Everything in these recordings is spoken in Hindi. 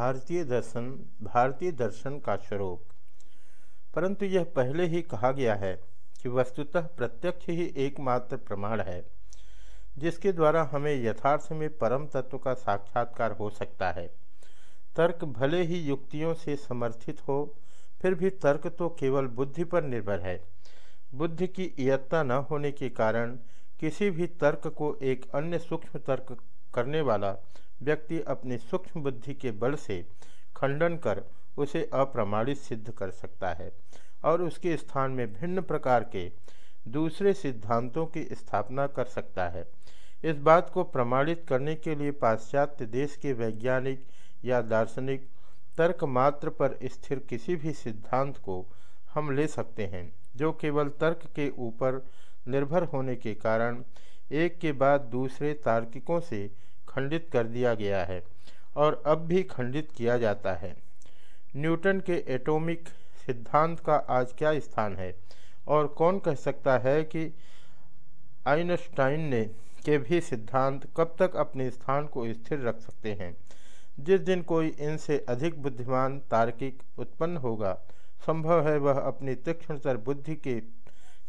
भारतीय दर्शन भारतीय दर्शन का स्वरूप। परंतु यह पहले ही कहा गया है कि वस्तुतः प्रत्यक्ष ही एकमात्र प्रमाण है, जिसके द्वारा हमें यथार्थ में परम तत्व का साक्षात्कार हो सकता है। तर्क भले ही युक्तियों से समर्थित हो, फिर भी तर्क तो केवल बुद्धि पर निर्भर है। बुद्धि की इयत्ता न होने के कारण किसी भी तर्क को एक अन्य सूक्ष्म तर्क करने वाला व्यक्ति अपनी सूक्ष्म बुद्धि के बल से खंडन कर उसे अप्रमाणित सिद्ध कर सकता है और उसके स्थान में भिन्न प्रकार के दूसरे सिद्धांतों की स्थापना कर सकता है। इस बात को प्रमाणित करने के लिए पाश्चात्य देश के वैज्ञानिक या दार्शनिक तर्क मात्र पर स्थिर किसी भी सिद्धांत को हम ले सकते हैं, जो केवल तर्क के ऊपर निर्भर होने के कारण एक के बाद दूसरे तार्किकों से खंडित कर दिया गया है और अब भी खंडित किया जाता है। न्यूटन के एटॉमिक सिद्धांत का आज क्या स्थान है? और कौन कह सकता है कि आइनस्टाइन ने के भी सिद्धांत कब तक अपने स्थान को स्थिर रख सकते हैं? जिस दिन कोई इनसे अधिक बुद्धिमान तार्किक उत्पन्न होगा, संभव है वह अपनी तीक्ष्णतर बुद्धि के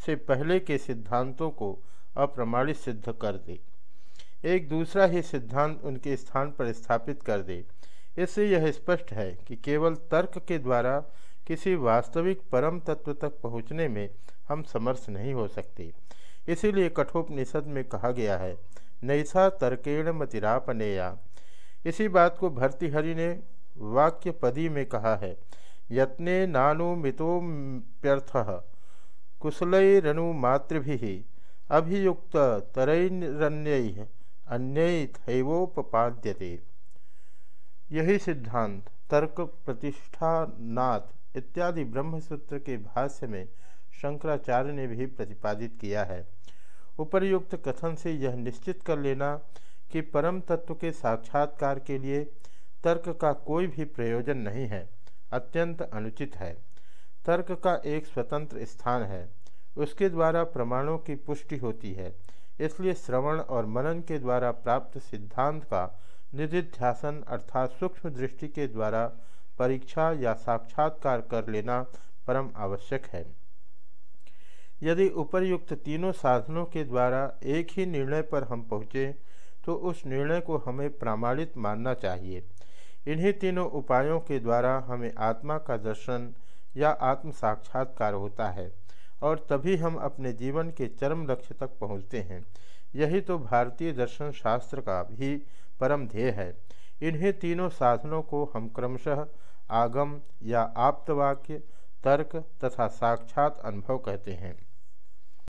से पहले के सिद्धांतों को अप्रमाणित सिद्ध कर दे। एक दूसरा ही सिद्धांत उनके स्थान पर स्थापित कर दे। इससे यह स्पष्ट है कि केवल तर्क के द्वारा किसी वास्तविक परम तत्व तक पहुँचने में हम समर्थ नहीं हो सकते। इसीलिए कठोपनिषद में कहा गया है, नैसा तर्केण मतिरापनेया। इसी बात को भर्तृहरि ने वाक्य पदी में कहा है, यत्ने नानुमितोप्यर्थ कुशलैरनुमातृभि अभियुक्त तरैरण्य अन्यथैवोपाद्यते यही सिद्धांत, तर्क प्रतिष्ठानाथ इत्यादि ब्रह्मसूत्र के भाष्य में शंकराचार्य ने भी प्रतिपादित किया है। उपर्युक्त कथन से यह निश्चित कर लेना कि परम तत्व के साक्षात्कार के लिए तर्क का कोई भी प्रयोजन नहीं है, अत्यंत अनुचित है। तर्क का एक स्वतंत्र स्थान है, उसके द्वारा प्रमाणों की पुष्टि होती है। इसलिए श्रवण और मनन के द्वारा प्राप्त सिद्धांत का निधिध्यासन अर्थात सूक्ष्म दृष्टि के द्वारा परीक्षा या साक्षात्कार कर लेना परम आवश्यक है। यदि उपर्युक्त तीनों साधनों के द्वारा एक ही निर्णय पर हम पहुँचे तो उस निर्णय को हमें प्रामाणित मानना चाहिए। इन्हीं तीनों उपायों के द्वारा हमें आत्मा का दर्शन या आत्म साक्षात्कार होता है। और तभी हम अपने जीवन के चरम लक्ष्य तक पहुँचते हैं। यही तो भारतीय दर्शन शास्त्र का भी परम ध्येय है। इन्हें तीनों साधनों को हम क्रमशः आगम या आप्तवाक्य, तर्क तथा साक्षात अनुभव कहते हैं।